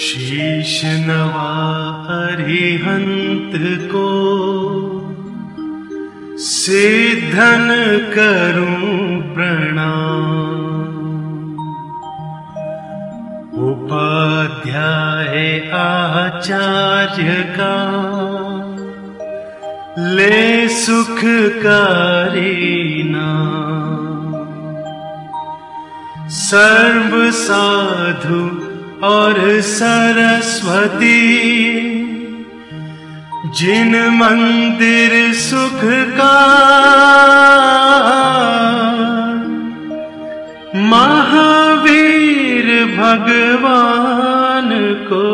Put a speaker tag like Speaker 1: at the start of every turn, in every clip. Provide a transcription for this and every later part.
Speaker 1: शीश नवा अरिहंत को सिद्धन करूँ प्रणाम। उपाध्याय आचार्य का ले सुखकारी नाम। सर्व साधु और सरस्वती जिन मंदिर सुख का महावीर भगवान को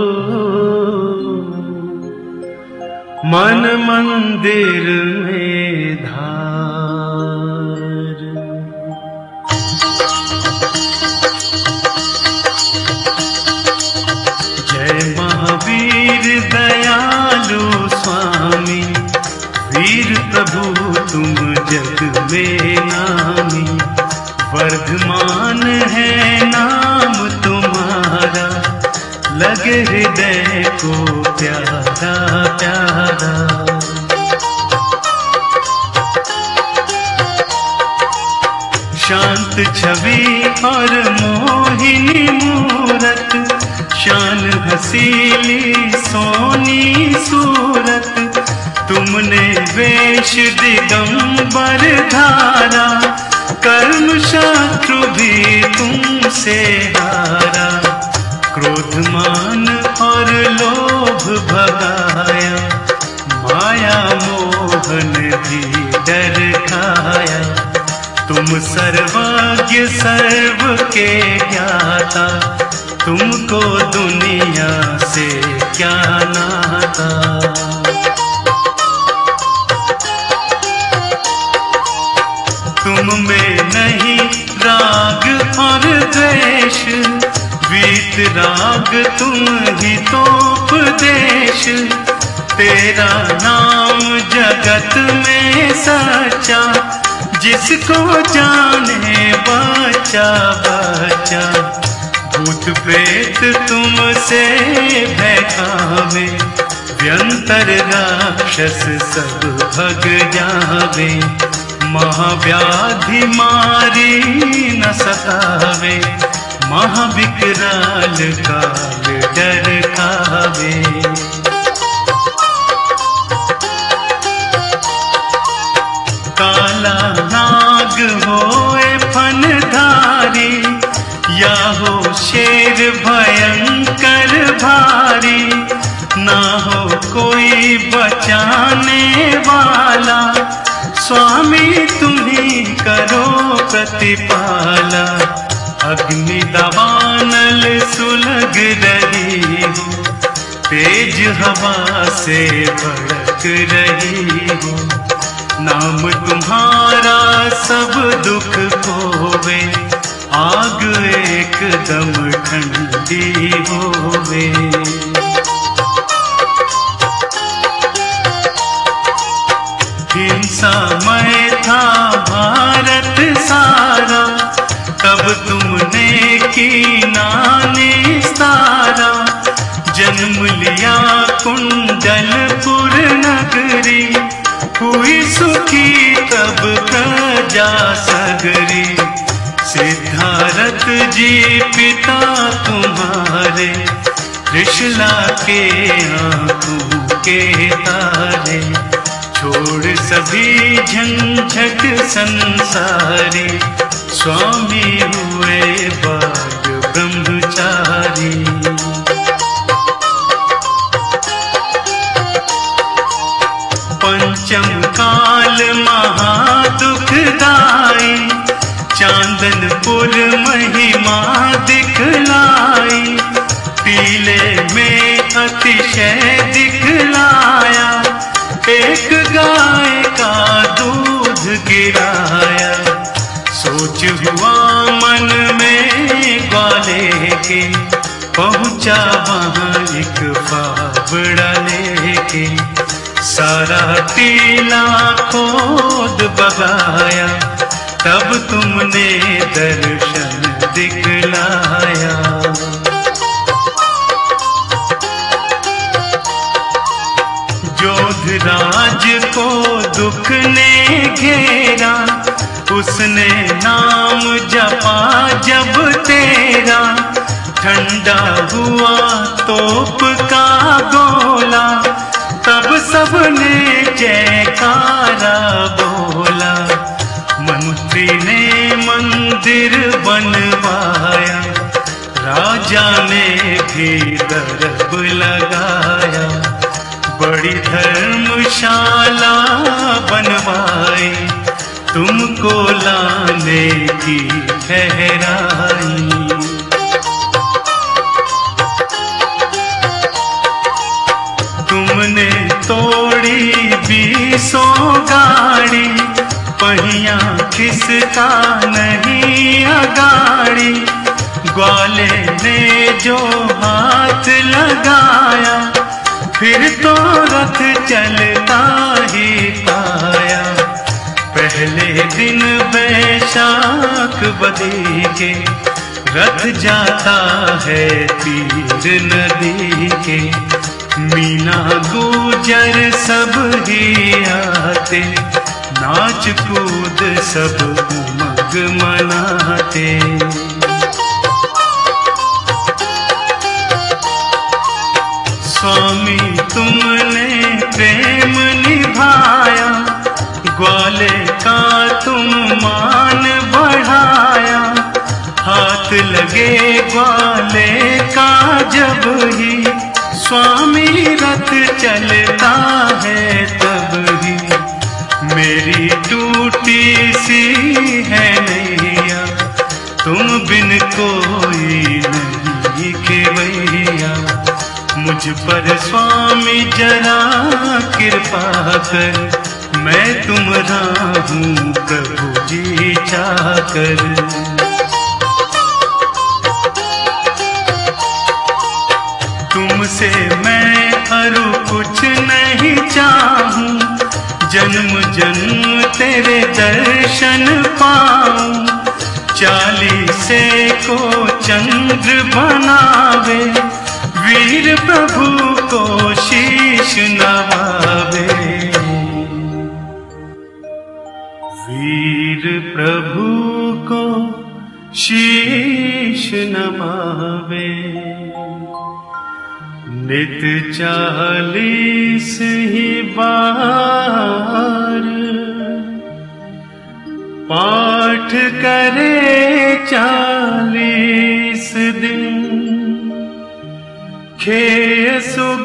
Speaker 1: मन मंदिर में लगे हृदय को प्यारा प्यारा। शांत छवि और मोहिनी मूरत, शान हसीली सोनी सूरत। तुमने वेश दिगंबर धारा, कर्म शत्रु भी तुमसे हारा। लोभ भगाया, माया मोहन भी डर खाया। तुम सर्वज्ञ, सर्व के ज्ञाता, तुमको दुनिया से क्या नाता? तुम में नहीं राग और द्वेष राग तुम ही तो उपदेश। तेरा नाम जगत में सच्चा जिसको जाने बचा बचा। भूत प्रेत तुमसे भैखावे व्यंतर राक्षस सब भग जावे। महाव्याधि मारी न सतावे। महाविकराल काल डर खावे। काला नाग होए फनधारी, या हो शेर भयंकर भारी, ना हो कोई बचाने वाला। स्वामी तुम्ही करो प्रतिपाला। अग्नि दवानल सुलग रही। हो तेज हवा से भड़क रही हो। नाम तुम्हारा सब दुख खोवे। आग एकदम ठंडी होवे। हुई सुखी तब प्रजा सगरी। सिद्धारथ जी पिता तुम्हारे ऋषला के आँखों के तारे, छोड़ सभी झंझट संसारी। स्वामी हुए बाग ब्रह्मचारी। पीले में अतिशय दिखलाया, एक गाय का दूध गिराया। सोच हुआ मन में ग्वाले के, पहुँचा वहाँ एक फावड़ा लेके। सारा टीला खोद बगाया, तब तुमने दर्शन दिखलाया। दुख ने घेरा, उसने नाम जपा जब तेरा। ठंडा हुआ तोप का गोला, तब सबने जयकारा बोला। मंत्री ने मंदिर बनवाया, राजा ने भी दरब लगाया। बड़ी धर्मशाला बनवाई, तुमको लाने की ठहराई। तुमने तोड़ी बीसों गाड़ी, पहिया किसका नहीं अगाड़ी, ग्वाले ने जो हाथ लगाया फिर तो रथ चलता ही पाया पहले दिन बैशाख बदी के रथ जाता है तीर नदी के। मीना गुजर सब ही आते, नाच कूद सब उमंग मनाते। स्वामी, तुमने प्रेम निभाया, ग्वाले का तुम मान बढ़ाया। हाथ लगे ग्वाले का जब ही, स्वामी रथ चलता है तब ही। मेरी टूटी सी मुझ पर स्वामी जरा कृपा कर, मैं तुम हूँ प्रभु जी चाकर। तुमसे मैं अरु कुछ नहीं चाहूँ, जन्म जन्म तेरे दर्शन पाऊँ। चालीसे को चंद्र बनावे वीर प्रभु को शीश नवावे। वीर प्रभु को शीश नमावे नित चालीस ही बार पाठ करे चालीस दिन। Que isso